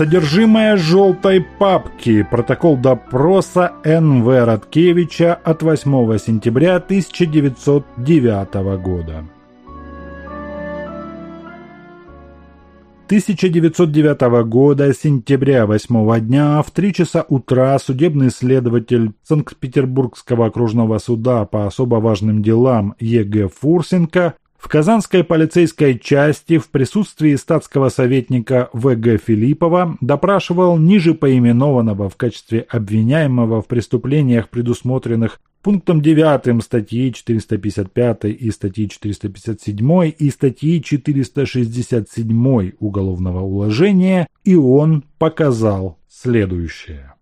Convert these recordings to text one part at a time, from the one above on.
Содержимое желтой папки. Протокол допроса Н.В. Радкевича от 8 сентября 1909 года. 1909 года, сентября 8 дня, в 3 часа утра судебный следователь Санкт-Петербургского окружного суда по особо важным делам Е.Г. Фурсенко в Казанской полицейской части в присутствии статского советника В.Г. Филиппова допрашивал ниже поименованного в качестве обвиняемого в преступлениях, предусмотренных пунктом 9 статьи 455 и статьи 457 и статьи 467 Уголовного уложения, и он показал следующее.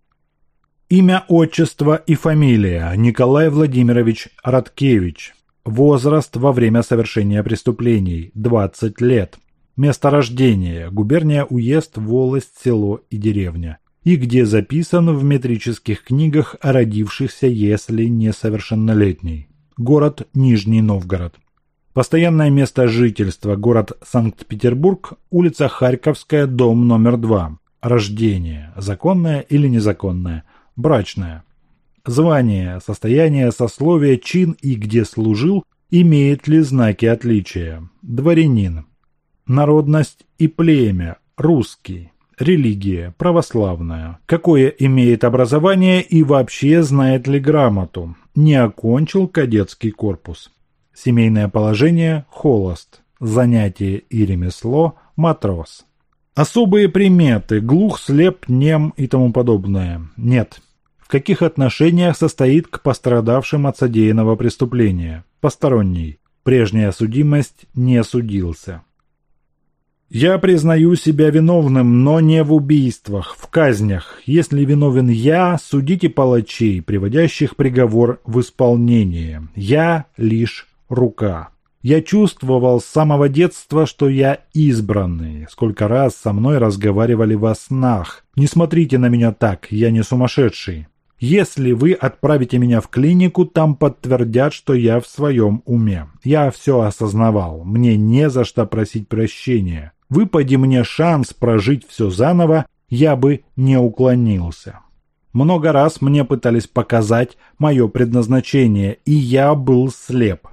Имя, отчество и фамилия Николай Владимирович Радкевич – Возраст во время совершения преступлений – 20 лет. Место рождения – губерния, уезд, волость, село и деревня. И где записан в метрических книгах о родившихся, если несовершеннолетний. Город Нижний Новгород. Постоянное место жительства – город Санкт-Петербург, улица Харьковская, дом номер 2. Рождение – законное или незаконное, брачное – Звание, состояние, сословие, чин и где служил, имеет ли знаки отличия. Дворянин. Народность и племя. Русский. Религия. Православная. Какое имеет образование и вообще знает ли грамоту. Не окончил кадетский корпус. Семейное положение – холост. Занятие и ремесло – матрос. Особые приметы – глух, слеп, нем и тому подобное – нет каких отношениях состоит к пострадавшим от содеянного преступления. Посторонний. Прежняя судимость не судился. Я признаю себя виновным, но не в убийствах, в казнях. Если виновен я, судите палачей, приводящих приговор в исполнение. Я лишь рука. Я чувствовал с самого детства, что я избранный. Сколько раз со мной разговаривали во снах. Не смотрите на меня так, я не сумасшедший. Если вы отправите меня в клинику, там подтвердят, что я в своем уме. Я все осознавал, мне не за что просить прощения. Выпади мне шанс прожить все заново, я бы не уклонился. Много раз мне пытались показать мое предназначение, и я был слеп.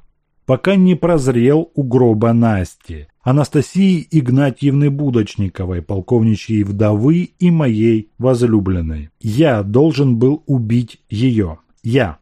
Пока не прозрел у гроба Насти. Анастасии Игнатьевны Будочниковой, полковничьей вдовы и моей возлюбленной. Я должен был убить ее. Я.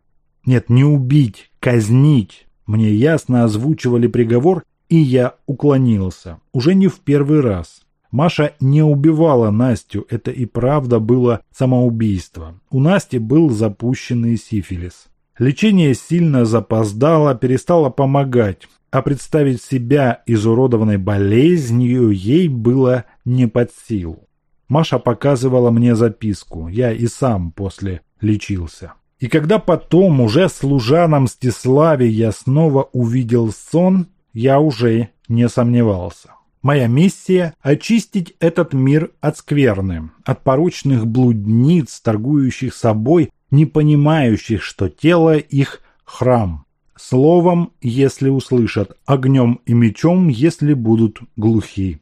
Нет, не убить, казнить. Мне ясно озвучивали приговор, и я уклонился. Уже не в первый раз. Маша не убивала Настю, это и правда было самоубийство. У Насти был запущенный сифилис. Лечение сильно запоздало, перестало помогать а представить себя изуродованной болезнью ей было не под силу. Маша показывала мне записку, я и сам после лечился. И когда потом, уже служа на Мстиславе, я снова увидел сон, я уже не сомневался. Моя миссия – очистить этот мир от скверны, от порочных блудниц, торгующих собой, не понимающих, что тело их – храм, Словом, если услышат, огнем и мечом, если будут глухи.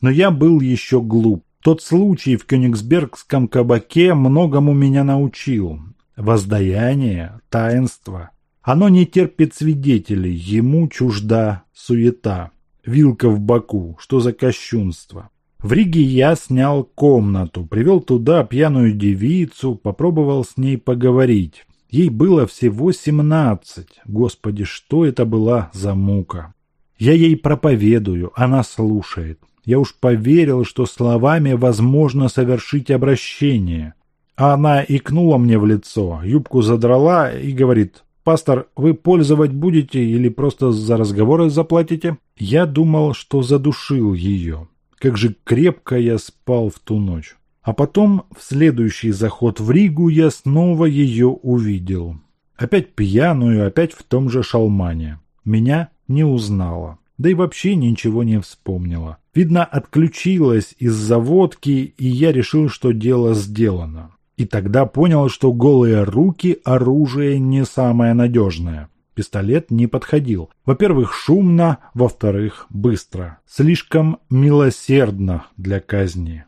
Но я был еще глуп. Тот случай в Кёнигсбергском кабаке многому меня научил. Воздаяние, таинство. Оно не терпит свидетелей, ему чужда суета. Вилка в боку, что за кощунство. В Риге я снял комнату, привел туда пьяную девицу, попробовал с ней поговорить. Ей было всего семнадцать. Господи, что это была за мука? Я ей проповедую, она слушает. Я уж поверил, что словами возможно совершить обращение. А она икнула мне в лицо, юбку задрала и говорит, «Пастор, вы пользовать будете или просто за разговоры заплатите?» Я думал, что задушил ее. Как же крепко я спал в ту ночь. А потом, в следующий заход в Ригу, я снова ее увидел. Опять пьяную, опять в том же шалмане. Меня не узнала. Да и вообще ничего не вспомнила. Видно, отключилась из-за водки, и я решил, что дело сделано. И тогда понял, что голые руки – оружие не самое надежное. Пистолет не подходил. Во-первых, шумно, во-вторых, быстро. Слишком милосердно для казни.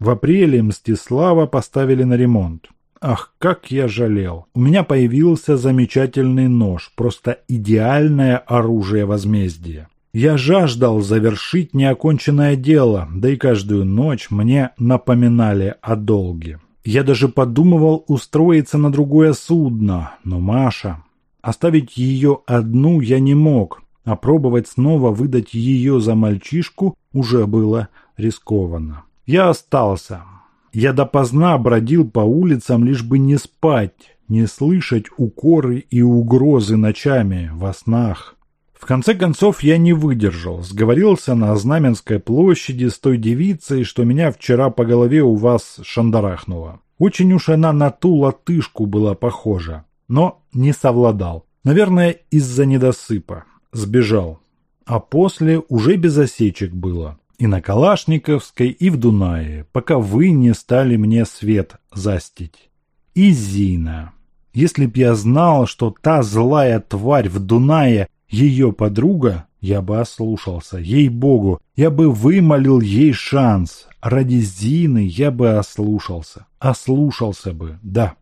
В апреле Мстислава поставили на ремонт. Ах, как я жалел. У меня появился замечательный нож, просто идеальное оружие возмездия. Я жаждал завершить неоконченное дело, да и каждую ночь мне напоминали о долге. Я даже подумывал устроиться на другое судно, но Маша... Оставить ее одну я не мог, а пробовать снова выдать ее за мальчишку уже было рискованно. Я остался, я допоздна бродил по улицам, лишь бы не спать, не слышать укоры и угрозы ночами, во снах. В конце концов я не выдержал, сговорился на Знаменской площади с той девицей, что меня вчера по голове у вас шандарахнула. Очень уж она на ту латышку была похожа, но не совладал. Наверное, из-за недосыпа. Сбежал. А после уже без осечек было и на Калашниковской, и в Дунае, пока вы не стали мне свет застить. И Зина. Если б я знал, что та злая тварь в Дунае ее подруга, я бы ослушался, ей-богу, я бы вымолил ей шанс. Ради Зины я бы ослушался. Ослушался бы, да.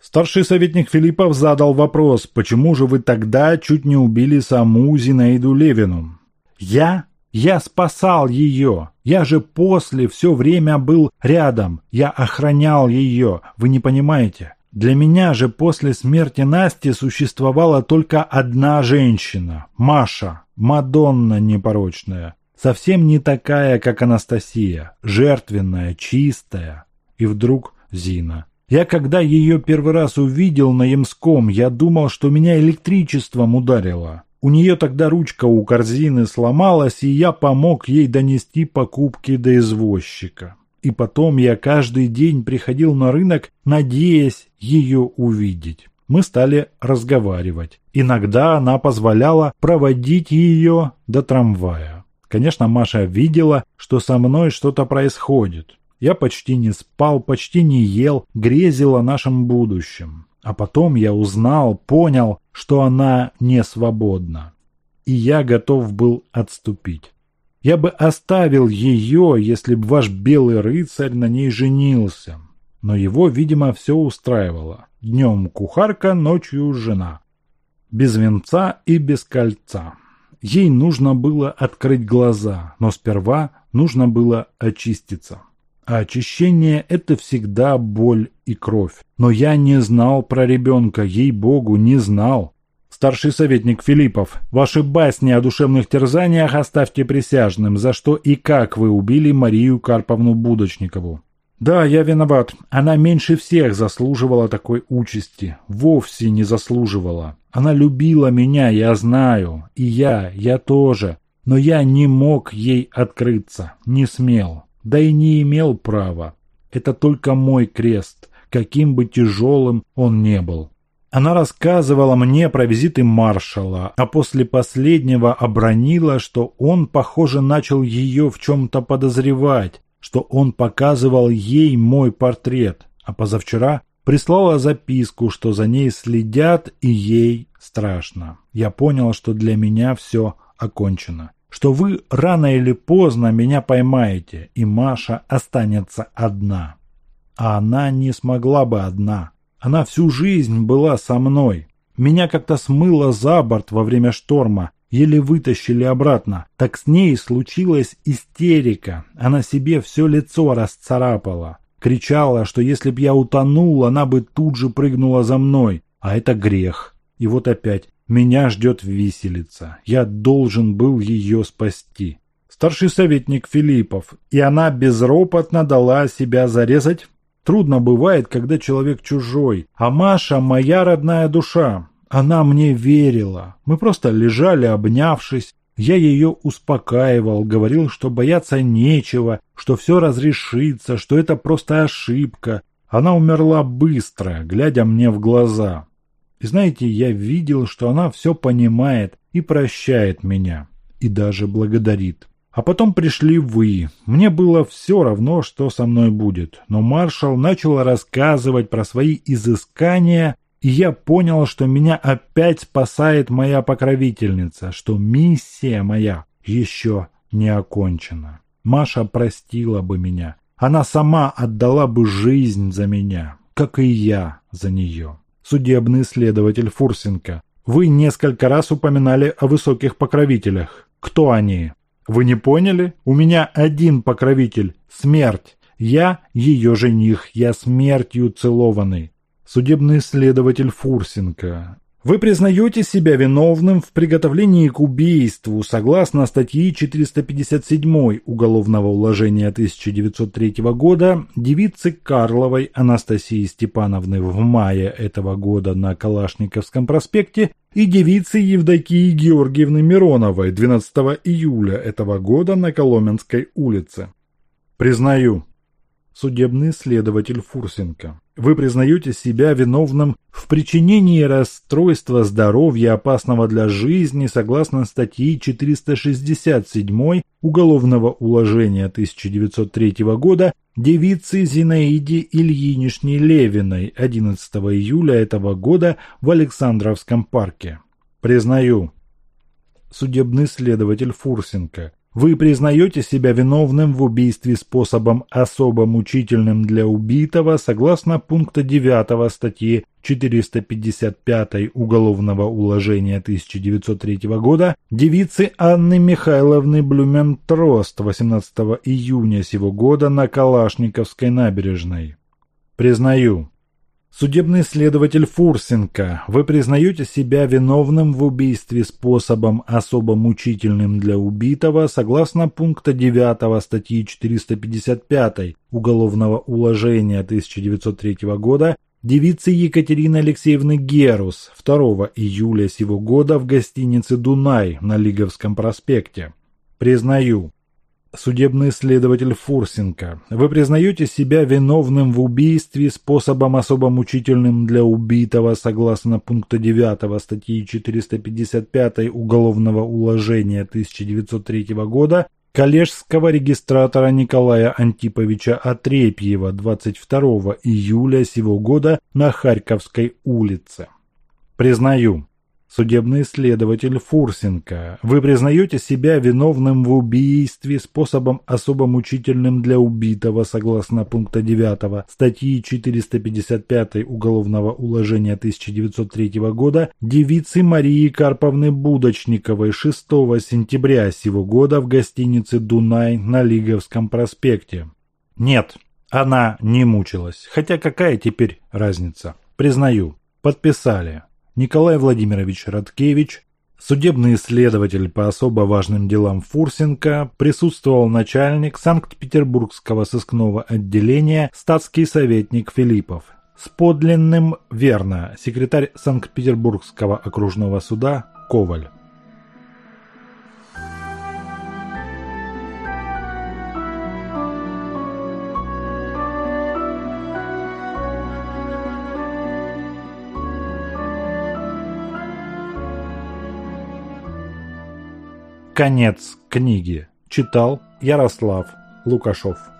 Старший советник Филиппов задал вопрос, почему же вы тогда чуть не убили саму Зинаиду Левину? Я я спасал ее. Я же после все время был рядом. Я охранял ее. Вы не понимаете? Для меня же после смерти Насти существовала только одна женщина. Маша. Мадонна непорочная. Совсем не такая, как Анастасия. Жертвенная, чистая. И вдруг Зина. Я когда ее первый раз увидел на Ямском, я думал, что меня электричеством ударило. У нее тогда ручка у корзины сломалась, и я помог ей донести покупки до извозчика. И потом я каждый день приходил на рынок, надеясь ее увидеть. Мы стали разговаривать. Иногда она позволяла проводить ее до трамвая. Конечно, Маша видела, что со мной что-то происходит. Я почти не спал, почти не ел, грезил о нашем будущем. А потом я узнал, понял, что она не свободна. И я готов был отступить. Я бы оставил ее, если бы ваш белый рыцарь на ней женился. Но его, видимо, все устраивало. Днем кухарка, ночью жена. Без венца и без кольца. Ей нужно было открыть глаза, но сперва нужно было очиститься. А очищение – это всегда боль и кровь. Но я не знал про ребенка, ей-богу, не знал. Старший советник Филиппов, ваши басни о душевных терзаниях оставьте присяжным, за что и как вы убили Марию Карповну Будочникову. Да, я виноват. Она меньше всех заслуживала такой участи. Вовсе не заслуживала. Она любила меня, я знаю. И я, я тоже. Но я не мог ей открыться, не смел да и не имел права. Это только мой крест, каким бы тяжелым он не был. Она рассказывала мне про визиты маршала, а после последнего обронила, что он, похоже, начал ее в чем-то подозревать, что он показывал ей мой портрет, а позавчера прислала записку, что за ней следят и ей страшно. Я понял, что для меня все окончено что вы рано или поздно меня поймаете, и Маша останется одна. А она не смогла бы одна. Она всю жизнь была со мной. Меня как-то смыло за борт во время шторма, еле вытащили обратно. Так с ней случилась истерика. Она себе все лицо расцарапала. Кричала, что если б я утонул, она бы тут же прыгнула за мной. А это грех. И вот опять меня ждет виселица. Я должен был ее спасти. Старший советник Филиппов. И она безропотно дала себя зарезать? Трудно бывает, когда человек чужой. А Маша моя родная душа. Она мне верила. Мы просто лежали, обнявшись. Я ее успокаивал, говорил, что бояться нечего, что все разрешится, что это просто ошибка. Она умерла быстро, глядя мне в глаза. Знаете, я видел, что она все понимает и прощает меня, и даже благодарит. А потом пришли вы. Мне было все равно, что со мной будет. Но маршал начал рассказывать про свои изыскания, и я понял, что меня опять спасает моя покровительница, что миссия моя еще не окончена. Маша простила бы меня. Она сама отдала бы жизнь за меня, как и я за нее. Судебный следователь Фурсенко. Вы несколько раз упоминали о высоких покровителях. Кто они? Вы не поняли? У меня один покровитель – смерть. Я ее жених, я смертью целованный. Судебный следователь Фурсенко. Вы признаете себя виновным в приготовлении к убийству согласно статьи 457 Уголовного уложения 1903 года девицы Карловой Анастасии Степановны в мае этого года на Калашниковском проспекте и девицы Евдокии Георгиевны Мироновой 12 июля этого года на Коломенской улице. Признаю. Судебный следователь Фурсенко. Вы признаете себя виновным в причинении расстройства здоровья, опасного для жизни, согласно статьи 467 Уголовного уложения 1903 года девице Зинаиде Ильинишне Левиной 11 июля этого года в Александровском парке. Признаю. Судебный следователь Фурсенко. Вы признаете себя виновным в убийстве способом особо мучительным для убитого согласно пункта 9 статьи 455 Уголовного уложения 1903 года девицы Анны Михайловны Блюментрост 18 июня сего года на Калашниковской набережной. Признаю. Судебный следователь Фурсенко, вы признаете себя виновным в убийстве способом особо мучительным для убитого согласно пункта 9 статьи 455 Уголовного уложения 1903 года девицы Екатерины Алексеевны Герус 2 июля сего года в гостинице «Дунай» на Лиговском проспекте. Признаю. Судебный следователь Фурсенко, вы признаете себя виновным в убийстве способом особо мучительным для убитого согласно пункта 9 статьи 455 Уголовного уложения 1903 года коллежского регистратора Николая Антиповича Отрепьева 22 июля сего года на Харьковской улице. Признаю. Судебный следователь Фурсенко, вы признаете себя виновным в убийстве способом особо мучительным для убитого согласно пункта 9 статьи 455 Уголовного уложения 1903 года девицы Марии Карповны Будочниковой 6 сентября сего года в гостинице «Дунай» на Лиговском проспекте? Нет, она не мучилась. Хотя какая теперь разница? Признаю. Подписали. Николай Владимирович Радкевич, судебный следователь по особо важным делам Фурсенко, присутствовал начальник Санкт-Петербургского сыскного отделения статский советник Филиппов. С подлинным верно секретарь Санкт-Петербургского окружного суда Коваль. Конец книги. Читал Ярослав Лукашов.